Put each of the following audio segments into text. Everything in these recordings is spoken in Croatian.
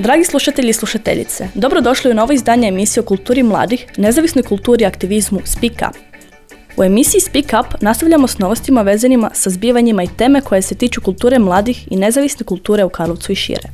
Dragi slušatelji i slušateljice, dobrodošli u novo izdanje emisije o kulturi mladih, nezavisnoj kulturi i aktivizmu Speak Up. U emisiji Speak Up nastavljamo s novostima vezanima sa zbivanjima i teme koje se tiču kulture mladih i nezavisne kulture u Karlovcu i šire.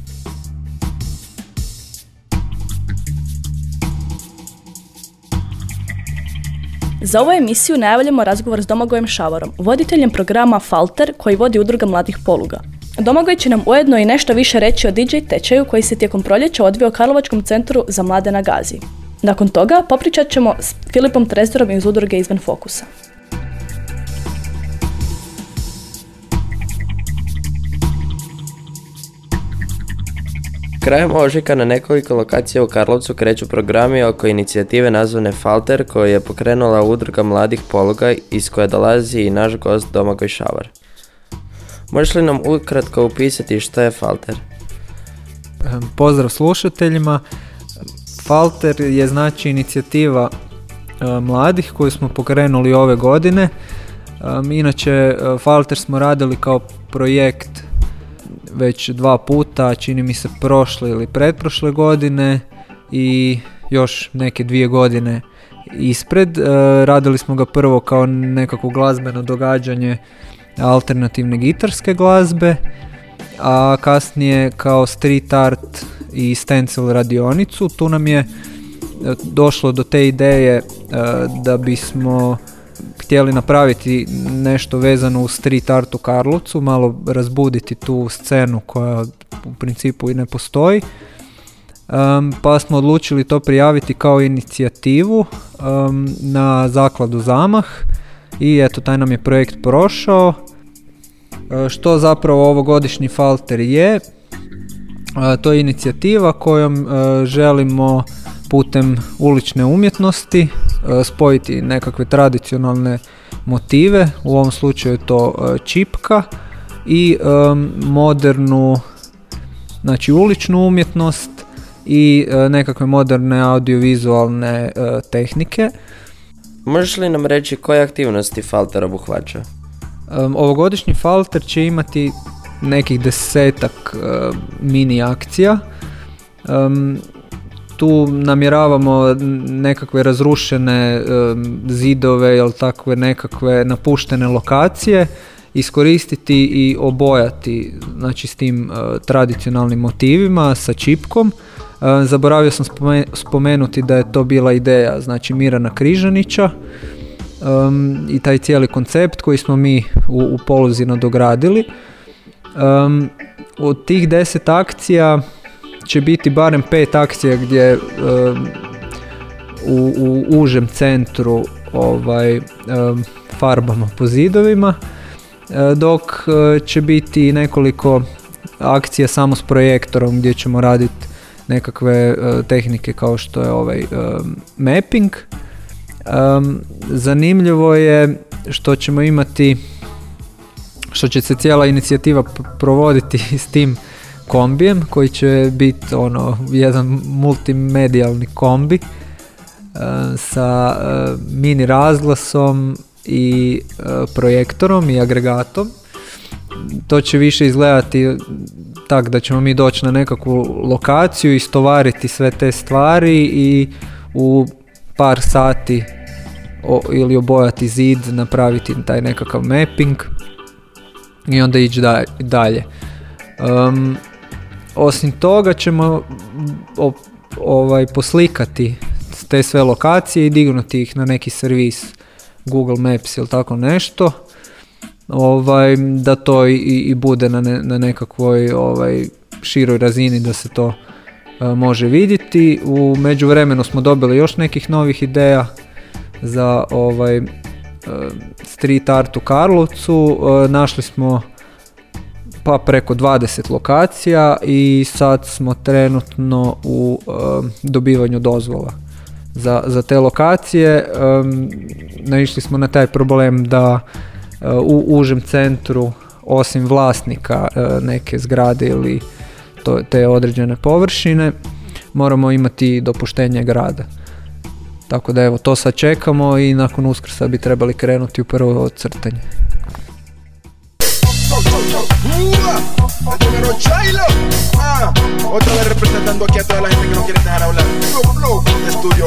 Za ovu emisiju najavljamo razgovor s Domagojem Šavarom, voditeljem programa Falter koji vodi udruga mladih poluga. Domagoj će nam ujedno i nešto više reći o DJ tečaju koji se tijekom proljeća odvio u Karlovačkom centru za mlade na Gazi. Nakon toga popričat ćemo s Filipom Trezorom iz udruge Izvan Fokusa. Krajem ožujka na nekoliko lokacija u Karlovcu kreću programi oko inicijative nazvane Falter koju je pokrenula udruga mladih poluga iz koje dolazi i naš gost Domagoj Šavar. Možeš li nam ukratko upisati što je Falter? Pozdrav slušateljima. Falter je znači inicijativa mladih koju smo pokrenuli ove godine. Inače, Falter smo radili kao projekt već dva puta, čini mi se prošle ili pretprošle godine i još neke dvije godine ispred. Radili smo ga prvo kao nekako glazbeno događanje alternativne gitarske glazbe, a kasnije kao street art i stencil radionicu. Tu nam je e, došlo do te ideje e, da bismo htjeli napraviti nešto vezano u street art u Karlovcu, malo razbuditi tu scenu koja u principu i ne postoji. pa smo odlučili to prijaviti kao inicijativu na zakladu Zamah i eto taj nam je projekt prošao. E, što zapravo ovogodišnji Falter je? E, to je inicijativa kojom e, želimo putem ulične umjetnosti spojiti nekakve tradicionalne motive, u ovom slučaju to čipka i modernu znači uličnu umjetnost i nekakve moderne audiovizualne tehnike. Možeš li nam reći koje aktivnosti Falter obuhvaća? ovogodišnji Falter će imati nekih desetak mini akcija. tu namjeravamo nekakve razrušene zidove ili takve nekakve napuštene lokacije iskoristiti i obojati znači s tim tradicionalnim motivima sa čipkom. Zaboravio sam spomenuti da je to bila ideja znači Mirana Križanića um, i taj cijeli koncept koji smo mi u, u poluzi nadogradili. Um, od tih deset akcija će biti barem pet akcija gdje u, u užem centru ovaj, farbamo po zidovima, e, dok e, će biti nekoliko akcija samo s projektorom gdje ćemo raditi nekakve e, tehnike kao što je ovaj mapping Um, zanimljivo je što ćemo imati, što će se cijela inicijativa provoditi s tim kombijem koji će biti ono jedan multimedijalni kombi sa mini razglasom i projektorom i agregatom. To će više izgledati tak da ćemo mi doći na nekakvu lokaciju, istovariti sve te stvari i u par sati o, ili obojati zid, napraviti taj nekakav mapping i onda ići dalje. Um, osim toga ćemo ovaj, poslikati te sve lokacije i dignuti ih na neki servis Google Maps ili tako nešto ovaj, da to i, i bude na, ne, na nekakvoj ovaj, široj razini da se to E, može vidjeti. U međuvremenu smo dobili još nekih novih ideja za ovaj e, street art u Karlovcu. E, našli smo pa preko 20 lokacija i sad smo trenutno u dobivanju dozvola za, za te lokacije. Naišli smo na taj problem da u užem centru osim vlasnika neke zgrade ili te određene površine, moramo imati dopuštenje grada. Tako da evo, to sad čekamo i nakon uskrsa bi trebali krenuti u prvo crtanje.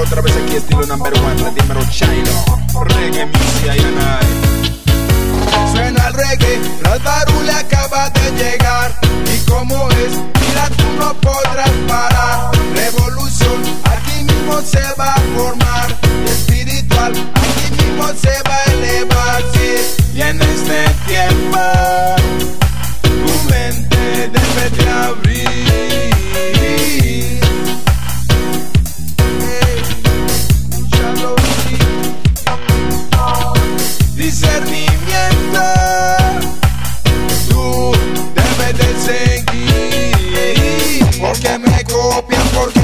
Otra vez aquí estilo number one, dímelo Chilo. Reggae, music, reggae, la le acaba de llegar. Y como es, mira tú no podrás parar. Revolución, aquí mismo se va a formar. Espiritual, aquí mismo se va a elevar. y en este tiempo tu mente debe de abrir.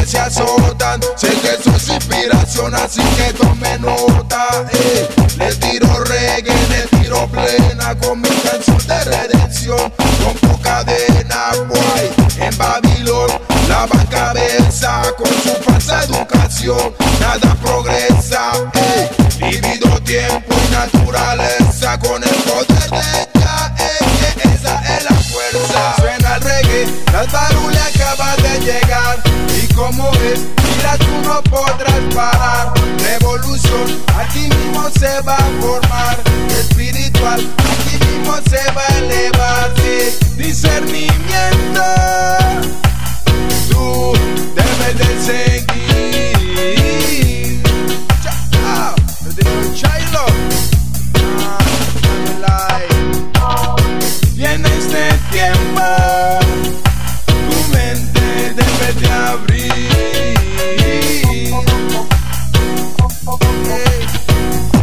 Se azotan. Sé que eso es inspiración, así que tome nota. Eh. Le tiro reggae, le tiro plena con mi canción de redención. Con cadena, guay. En Babilón, van cabeza con su falsa educación. Nada progresa. Eh. Tiempo y naturaleza con el poder de la le acaba de llegar. Y como es, mira tú no podrás parar. Revolución, aquí mismo se va a formar. Espiritual, aquí mismo se va a elevar. Discernimiento, tú debes de seguir. Chilo. Y en este tiempo, de abrir.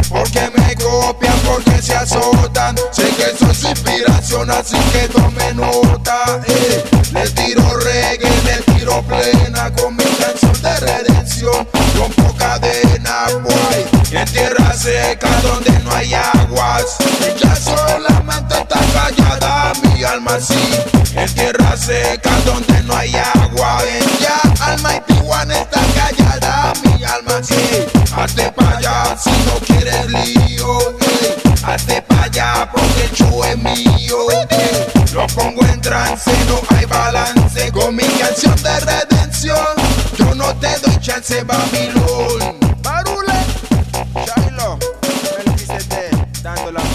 Porque me copian, porque se azotan. Sé que eso es inspiración, así que tome nota. Eh. Le tiro reggae, le tiro plena con mi canción de redención. Rompo cadena, guay en tierra seca donde no hay aguas. Ya solamente está callada mi alma sí. En tierra seca donde hay agua. En ya Almighty One está callada mi alma sí. Hazte pa' allá si no quieres lío. Eh. Hazte pa' allá porque el show es mío. Eh. Lo pongo en trance, no hay balance. Con mi canción de redención, yo no te doy chance, Babilón.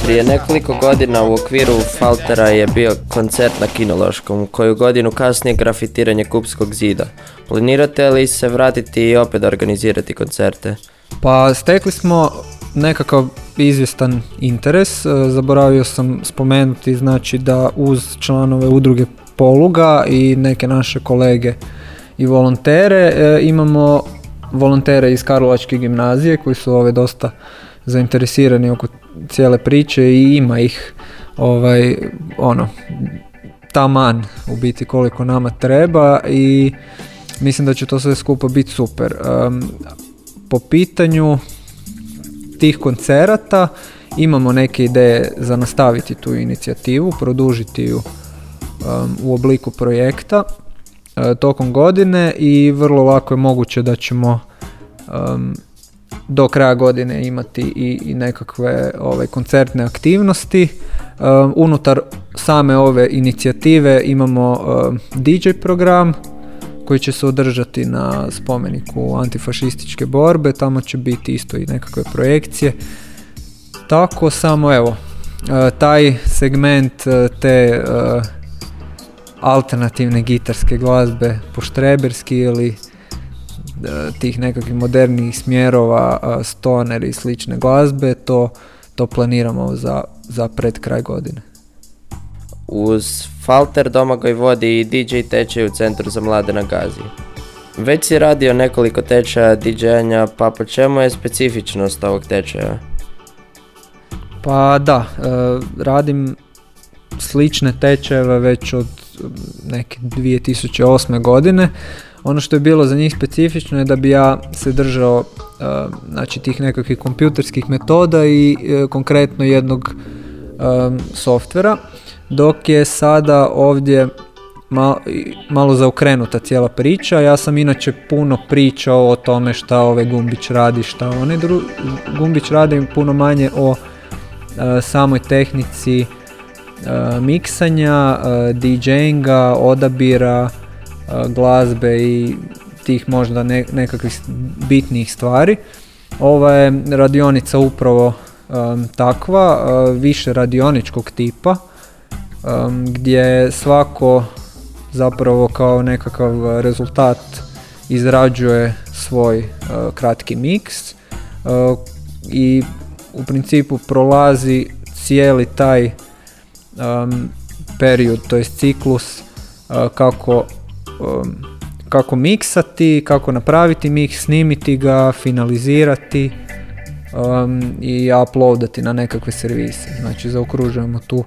Prije nekoliko godina u okviru Faltera je bio koncert na Kinološkom, koju godinu kasnije grafitiranje Kupskog zida. Planirate li se vratiti i opet organizirati koncerte? Pa stekli smo nekakav izvjestan interes. E, zaboravio sam spomenuti znači da uz članove udruge Poluga i neke naše kolege i volontere e, imamo volontere iz Karlovačke gimnazije koji su ove dosta zainteresirani oko cijele priče i ima ih ovaj ono taman u biti koliko nama treba i mislim da će to sve skupa biti super. po pitanju tih koncerata imamo neke ideje za nastaviti tu inicijativu, produžiti ju u obliku projekta uh, tokom godine i vrlo lako je moguće da ćemo do kraja godine imati i, i nekakve ove, koncertne aktivnosti. Um, unutar same ove inicijative imamo um, DJ program koji će se održati na spomeniku antifašističke borbe, tamo će biti isto i nekakve projekcije. Tako samo evo, uh, taj segment uh, te uh, alternativne gitarske glazbe poštreberski ili tih nekakvih modernih smjerova, stoner i slične glazbe, to, to planiramo za, za pred kraj godine. Uz Falter Domagoj vodi i DJ tečaj u Centru za mlade na Gazi. Već si radio nekoliko tečaja DJ-anja, pa po čemu je specifičnost ovog tečaja? Pa da, e, radim slične tečajeve već od neke 2008. godine. Ono što je bilo za njih specifično je da bi ja se držao uh, znači tih nekakvih kompjuterskih metoda i uh, konkretno jednog um, softvera, dok je sada ovdje malo zaokrenuta cijela priča. Ja sam inače puno pričao o tome šta ovaj Gumbić radi, šta onaj Gumbić radi puno manje o samoj tehnici miksanja, DJinga, odabira glazbe i tih možda nekakvih bitnijih stvari. Ova je radionica upravo takva, više radioničkog tipa, gdje svako zapravo kao nekakav rezultat izrađuje svoj kratki miks i u principu prolazi cijeli taj period, to je ciklus kako kako miksati, kako napraviti mix, snimiti ga, finalizirati um, i uploadati na nekakve servise. Znači zaokružujemo tu,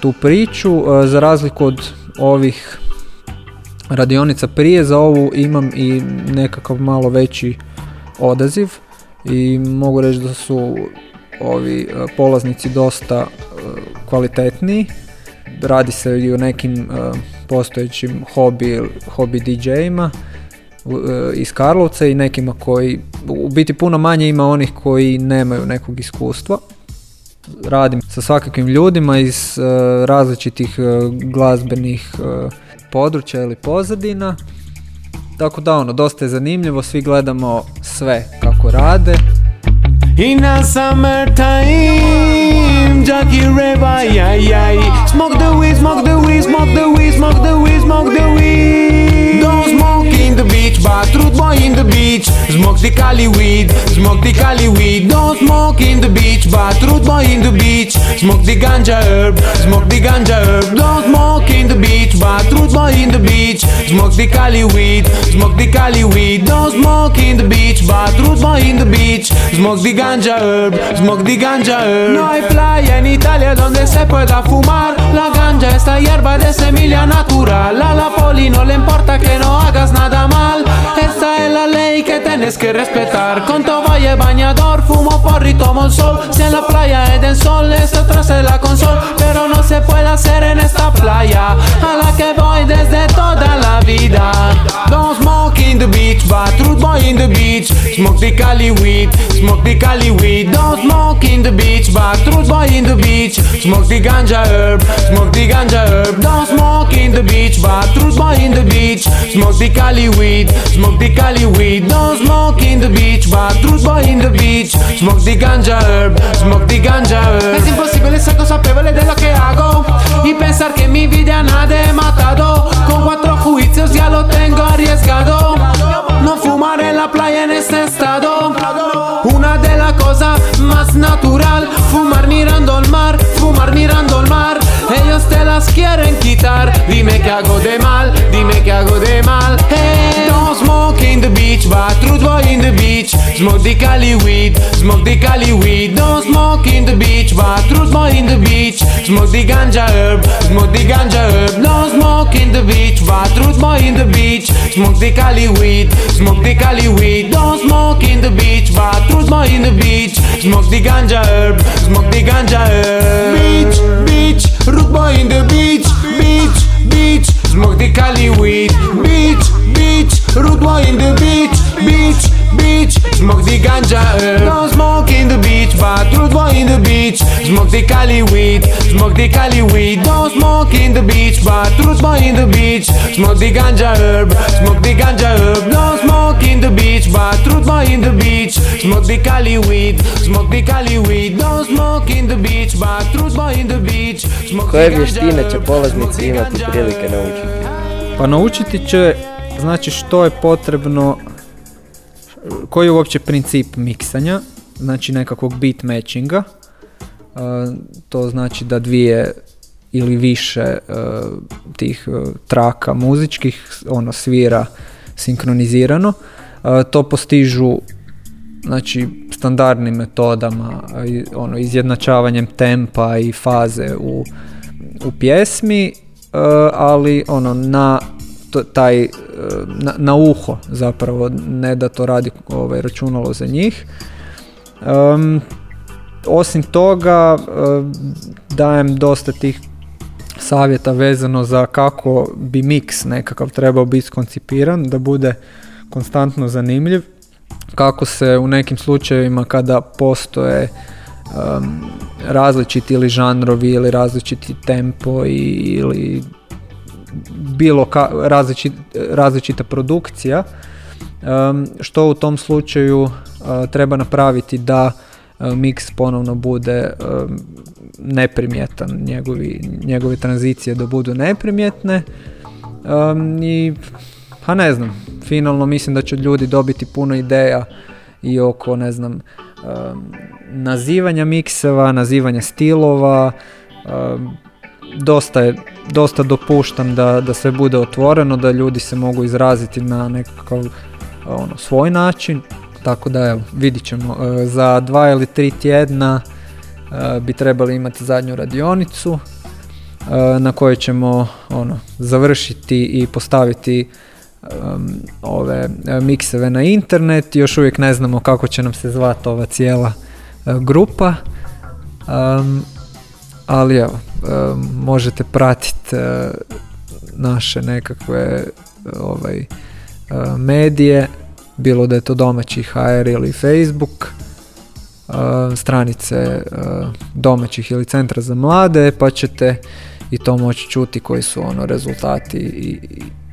tu priču. Uh, za razliku od ovih radionica prije, za ovu imam i nekakav malo veći odaziv i mogu reći da su ovi uh, polaznici dosta uh, kvalitetniji. Radi se i o nekim postojećim hobi, hobi DJ-ima e, iz Karlovca i nekima koji, u biti puno manje ima onih koji nemaju nekog iskustva. Radim sa svakakvim ljudima iz e, različitih e, glazbenih područja ili pozadina. Tako da ono, dosta je zanimljivo, svi gledamo sve kako rade. In a summertime, Jackie Reba, yeah, yeah. Smoke the weed, smoke the weed, smoke the weed, smoke the weed, smoke the weed. Don't smoke the beach, but truth boy in the beach. Smoke the Cali weed, smoke the Cali weed. Don't smoke in the beach, but truth boy in the beach. Smoke the ganja herb, smoke the ganja herb. Don't smoke in the beach, but truth boy in the beach. Smoke the Cali weed, smoke the Cali weed. Don't smoke in the beach, but truth boy in the beach. Smoke the ganja herb, smoke the ganja herb. No hay playa en Italia donde se pueda fumar. La ganja, esta hierba de semilla natural. A la poli no le importa que no hagas nada tienes que respetar. Con tu valle bañador, fumo porri, tomo el sol. Si en la playa es del sol, esto atrás de la consola. Pero no se puede hacer en esta playa. A la que voy desde toda la vida. Don't smoke in the beach, but truth boy in the beach. Smoke the Cali weed, smoke the Cali weed. Don't smoke in the beach, but truth boy in the beach. Smoke the ganja herb, smoke the ganja herb. Don't smoke in the beach, but truth boy in the beach. Smoke the Cali weed, smoke the Cali weed. Don't smoke in the beach, but truth boy in the beach. Smoke the ganja herb, smoke the ganja herb. Es imposible ser consapevole de lo que hago y pensar que mi vida nadie matado. Con cuatro juicios ya lo tengo arriesgado. No fumar en la playa en este estado. Una de las cosas más natural. Fumar mirando el mar, fumar mirando el mar. Ellos te las quieren quitar. Dime que hago de mal, dime que hago de mal. Hey, don't smoke in the beach, but beach. Smoke the Cali weed, smoke the Cali weed. Don't smoke in the beach, but truth boy in the beach. Smoke the ganja herb, smoke the ganja herb. Don't smoke in the beach, but truth boy in the beach. Smoke the Cali weed, smoke the Cali weed. Don't smoke in the beach, but truth boy in the beach. Smoke the ganja herb, smoke the ganja herb. Beach, beach, root boy in the beach, beach, beach. Smoke the Cali weed, beach, beach, root boy in the beach, beach. Smoke the ganja herb. Don't smoke in the beach, but root boy in the beach. Smoke the Cali weed, smoke the Cali weed. Don't smoke in the beach, but root boy in the beach. Smoke the ganja herb, smoke the ganja herb. Don't smoke in the beach, but root boy in the beach. Smoke the Cali weed, smoke the Cali weed. Don't smoke in the beach, but root boy in the beach. Smoke Koje the ganja vještine će herb. polaznici imati prilike naučiti? Pa naučiti će, znači što je potrebno, koji je uopće princip miksanja, znači nekakvog beat matchinga. Uh, to znači da dvije ili više uh, tih uh, traka muzičkih ono svira sinkronizirano. To postižu znači standardnim metodama, ono izjednačavanjem tempa i faze u, u pjesmi, ali ono na taj uh, na, na uho zapravo ne da to radi ovaj računalo za njih. Um, osim toga uh, dajem dosta tih savjeta vezano za kako bi miks nekakav trebao biti koncipiran da bude konstantno zanimljiv kako se u nekim slučajevima kada postoje um, različiti ili žanrovi ili različiti tempo ili bilo ka, različit, različita produkcija što u tom slučaju uh, treba napraviti da uh, miks ponovno bude neprimjetan, njegovi, njegove tranzicije da budu neprimjetne. I pa ne znam, finalno mislim da će ljudi dobiti puno ideja i oko ne znam nazivanja mikseva, nazivanja stilova, dosta je, dosta dopuštam da, da sve bude otvoreno, da ljudi se mogu izraziti na nekakav ono, svoj način, tako da evo, vidit ćemo. E, za dva ili tri tjedna e, bi trebali imati zadnju radionicu e, na kojoj ćemo ono, završiti i postaviti ove mikseve na internet. Još uvijek ne znamo kako će nam se zvati ova cijela grupa. ali evo, možete pratiti naše nekakve ovaj, medije, bilo da je to domaći HR ili Facebook, stranice domaćih ili centra za mlade, pa ćete i to moći čuti koji su ono rezultati i,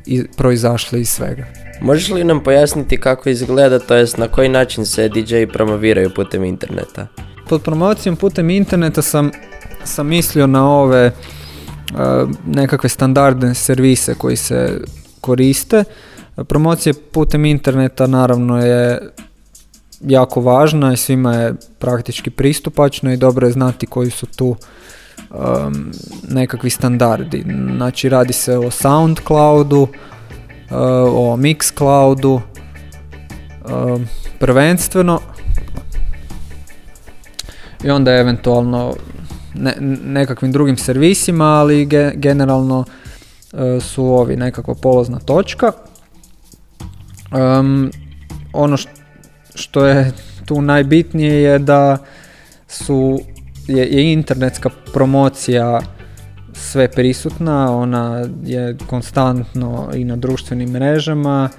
i proizašli iz svega. Možeš li nam pojasniti kako izgleda, to jest na koji način se DJ promoviraju putem interneta? Pod promocijom putem interneta sam, sam mislio na ove nekakve standardne servise koji se koriste. Promocija putem interneta naravno je jako važna i svima je praktički pristupačno i dobro je znati koji su tu um, nekakvi standardi. Znači radi se o Soundcloudu, uh, o Mixcloudu, prvenstveno i onda eventualno ne, nekakvim drugim servisima, ali generalno uh, su ovi nekakva polozna točka. Um, ono što je tu najbitnije je da su je, je internetska promocija sve prisutna, ona je konstantno i na društvenim mrežama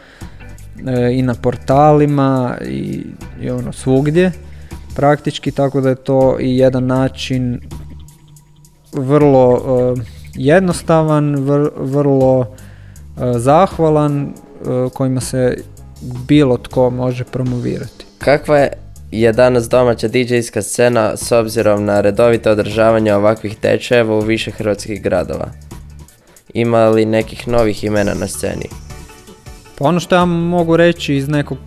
e, i na portalima i, i ono svugdje praktički, tako da je to i jedan način vrlo e, jednostavan, vrlo e, zahvalan kojima se bilo tko može promovirati. Kakva je je danas domaća DJ-ska scena s obzirom na redovito održavanje ovakvih tečajeva u više hrvatskih gradova? Ima li nekih novih imena na sceni? Pa ono što ja mogu reći iz nekog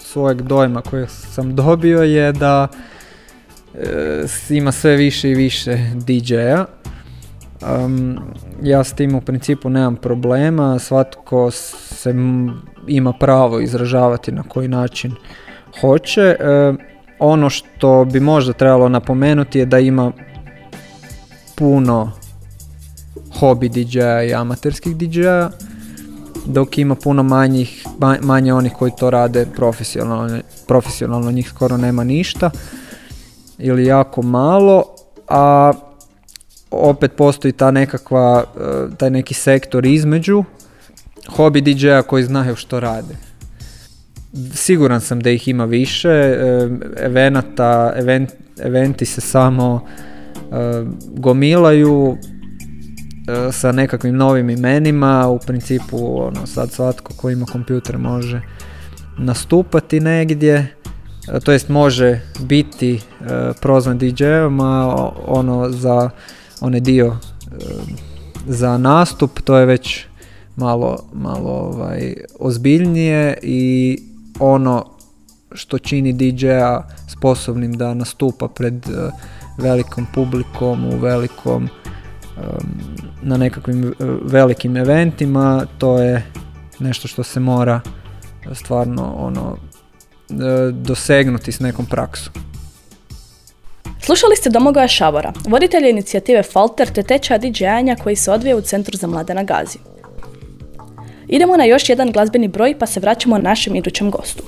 svojeg dojma kojeg sam dobio je da ima sve više i više DJ-a. ja s tim u principu nemam problema, svatko se ima pravo izražavati na koji način hoće. E, ono što bi možda trebalo napomenuti je da ima puno hobi DJ-a i amaterskih DJ-a, dok ima puno manjih, manje onih koji to rade profesionalno, profesionalno njih skoro nema ništa ili jako malo, a opet postoji ta nekakva, e, taj neki sektor između hobi DJ-a koji znaju što rade. Siguran sam da ih ima više, e, evenata, event, eventi se samo e, gomilaju sa nekakvim novim imenima, u principu ono, sad svatko ko ima kompjuter može nastupati negdje, to jest može biti prozvan DJ-om, ono za onaj dio za nastup, to je već malo, malo ovaj, ozbiljnije i ono što čini DJ-a sposobnim da nastupa pred velikom publikom u velikom na nekakvim velikim eventima to je nešto što se mora stvarno ono dosegnuti s nekom praksom. Slušali ste Domagoja Šavora, voditelja inicijative Falter te tečaja DJ-anja koji se odvije u Centru za mlade na Gazi. Idemo na još jedan glazbeni broj pa se vraćamo našem idućem gostu.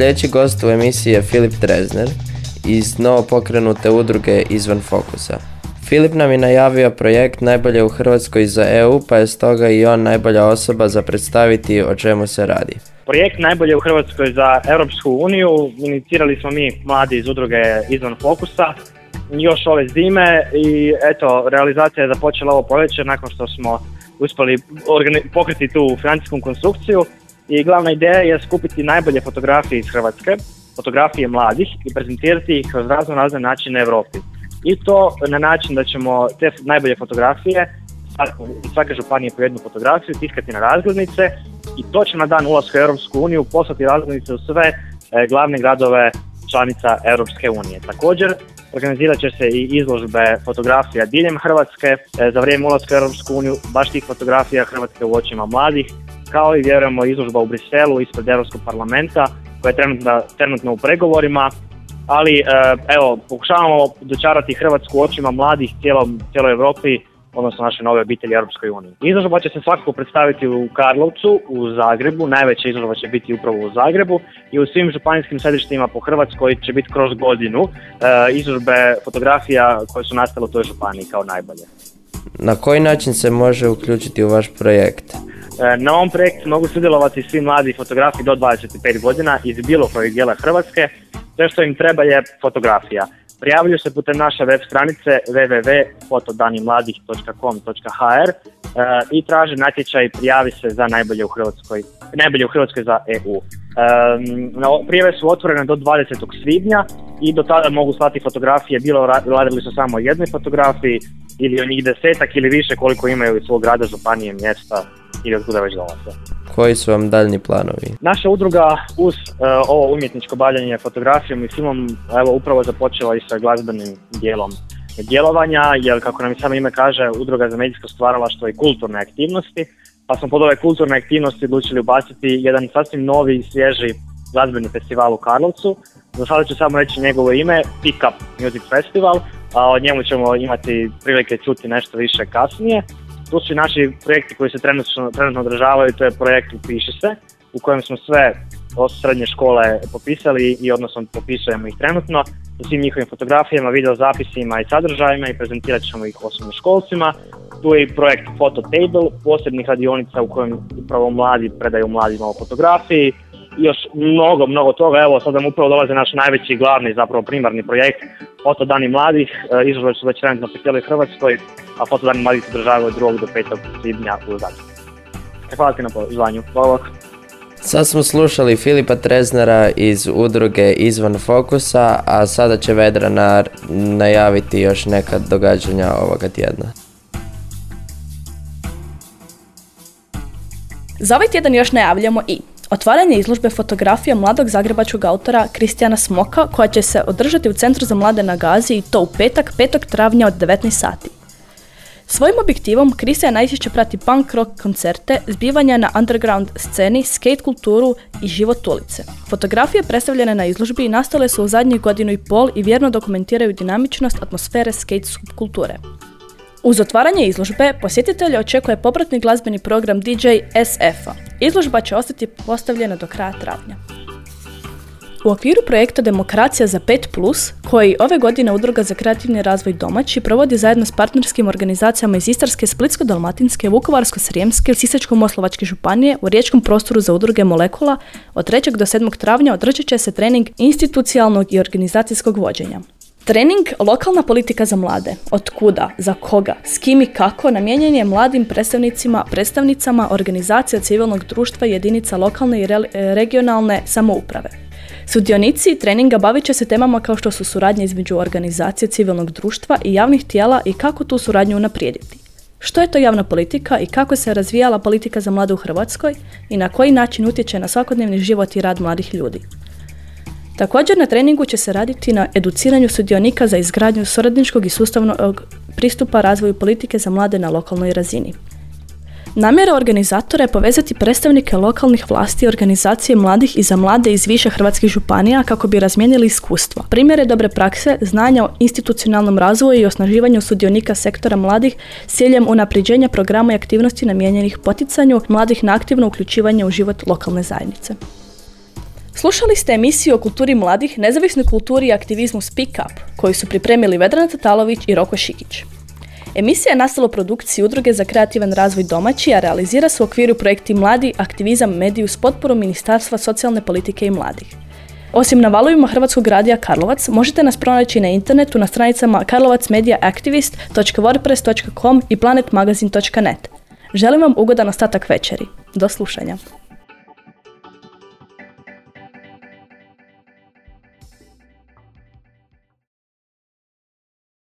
Sljedeći gost u emisiji je Filip Trezner iz novo pokrenute udruge Izvan Fokusa. Filip nam je najavio projekt Najbolje u Hrvatskoj za EU, pa je stoga i on najbolja osoba za predstaviti o čemu se radi. Projekt Najbolje u Hrvatskoj za Europsku uniju inicirali smo mi mladi iz udruge Izvan Fokusa još ove zime i eto, realizacija je započela ovo proljeće nakon što smo uspjeli pokriti tu financijsku konstrukciju i glavna ideja je skupiti najbolje fotografije iz Hrvatske, fotografije mladih i prezentirati ih kroz razno razne načine Europi. I to na način da ćemo te najbolje fotografije iz svake županije po jednu fotografiju tiskati na razglednice i točno na dan ulaska u Europsku uniju poslati razglednice u sve e, glavne gradove članica Europske unije. Također organizirat će se i izložbe fotografija diljem Hrvatske e, za vrijeme ulaska u Europsku uniju, baš tih fotografija Hrvatske u očima mladih, kao i vjerujemo izložba u Briselu ispred Europskog parlamenta koja je trenutno, trenutno u pregovorima, ali e, evo pokušavamo dočarati Hrvatsku očima mladih cijelom, cijeloj Europi odnosno naše nove obitelji Europskoj uniji. Izložba će se svakako predstaviti u Karlovcu, u Zagrebu, najveća izložba će biti upravo u Zagrebu i u svim županijskim središtima po Hrvatskoj će biti kroz godinu e, izložbe fotografija koje su nastale u toj županiji kao najbolje. Na koji način se može uključiti u vaš projekt? E, na ovom projektu mogu sudjelovati svi mladi fotografi do 25 godina iz bilo kojeg dijela Hrvatske. Sve što im treba je fotografija. Prijavljuju se putem naše web stranice www.fotodanimladih.com.hr e, i traže natječaj i prijavi se za najbolje u Hrvatskoj, najbolje u Hrvatskoj za EU. E, prijave su otvorene do 20. svibnja i do tada mogu slati fotografije, bilo radili su samo jednoj fotografiji ili o njih desetak ili više koliko imaju iz svog grada, županije, mjesta ili od kuda već dolaze. Koji su vam daljni planovi? Naša udruga uz uh, ovo umjetničko bavljanje fotografijom i filmom evo upravo započela i sa glazbenim dijelom djelovanja, jer kako nam i samo ime kaže, udruga za medijsko stvaralaštvo i kulturne aktivnosti, pa smo pod ove kulturne aktivnosti odlučili ubaciti jedan sasvim novi i svježi glazbeni festival u Karlovcu. Za sada ću samo reći njegovo ime, Pick Up Music Festival, a o njemu ćemo imati prilike čuti nešto više kasnije. Tu su i naši projekti koji se trenutno, trenutno održavaju, to je projekt Upiši se, u kojem smo sve srednje škole popisali i odnosno popisujemo ih trenutno sa svim njihovim fotografijama, videozapisima i sadržajima i prezentirat ćemo ih osnovnim školcima. Tu je i projekt Photo Table, posebnih radionica u kojem upravo mladi predaju mladima o fotografiji, još mnogo, mnogo toga. Evo, sad nam upravo dolaze naš najveći, glavni, zapravo primarni projekt, Fotodani mladih, e, izložbe su već trenutno po cijeloj Hrvatskoj, a Fotodani mladih se održavaju od 2. do 5. svibnja u Zagrebu. Hvala ti na pozvanju. Hvala. Sad smo slušali Filipa Treznera iz udruge Izvan Fokusa, a sada će Vedrana najaviti još neka događanja ovoga tjedna. Za ovaj tjedan još najavljamo i Otvaranje izložbe fotografija mladog zagrebačkog autora Kristijana Smoka koja će se održati u Centru za mlade na Gazi i to u petak 5. travnja od 19 sati. Svojim objektivom Kristijan najčešće prati punk rock koncerte, zbivanja na underground sceni, skate kulturu i život ulice. Fotografije predstavljene na izložbi nastale su u zadnjih godinu i pol i vjerno dokumentiraju dinamičnost atmosfere skate subkulture. Uz otvaranje izložbe, posjetitelje očekuje popratni glazbeni program DJ SF-a. Izložba će ostati postavljena do kraja travnja. U okviru projekta Demokracija za 5+, koji ove godine Udruga za kreativni razvoj domaći provodi zajedno s partnerskim organizacijama iz Istarske, Splitsko-Dalmatinske, Vukovarsko-Srijemske i Sisačko-Moslavačke županije u riječkom prostoru za udruge Molekula od 3. do 7. travnja održat će se trening institucionalnog i organizacijskog vođenja. Trening Lokalna politika za mlade. Od kuda, za koga, s kim i kako namijenjen je mladim predstavnicima, predstavnicama organizacija civilnog društva i jedinica lokalne i regionalne samouprave. Sudionici treninga bavit će se temama kao što su suradnje između organizacije civilnog društva i javnih tijela i kako tu suradnju unaprijediti. Što je to javna politika i kako se razvijala politika za mlade u Hrvatskoj i na koji način utječe na svakodnevni život i rad mladih ljudi. Također na treningu će se raditi na educiranju sudionika za izgradnju suradničkog i sustavnog pristupa razvoju politike za mlade na lokalnoj razini. Namjera organizatora je povezati predstavnike lokalnih vlasti i organizacije mladih i za mlade iz više hrvatskih županija kako bi razmijenili iskustva, primjere dobre prakse, znanja o institucionalnom razvoju i osnaživanju sudionika sektora mladih s ciljem unapređenja programa i aktivnosti namijenjenih poticanju mladih na aktivno uključivanje u život lokalne zajednice. Slušali ste emisiju o kulturi mladih, nezavisnoj kulturi i aktivizmu Speak Up, koju su pripremili Vedrana Tatalović i Roko Šikić. Emisija je nastala u produkciji Udruge za kreativan razvoj domaći, a realizira se u okviru projekti Mladi, aktivizam, mediju s potporom Ministarstva socijalne politike i mladih. Osim na valovima Hrvatskog radija Karlovac, možete nas pronaći na internetu na stranicama karlovacmediaactivist.wordpress.com i planetmagazin.net. Želim vam ugodan ostatak večeri. Do slušanja.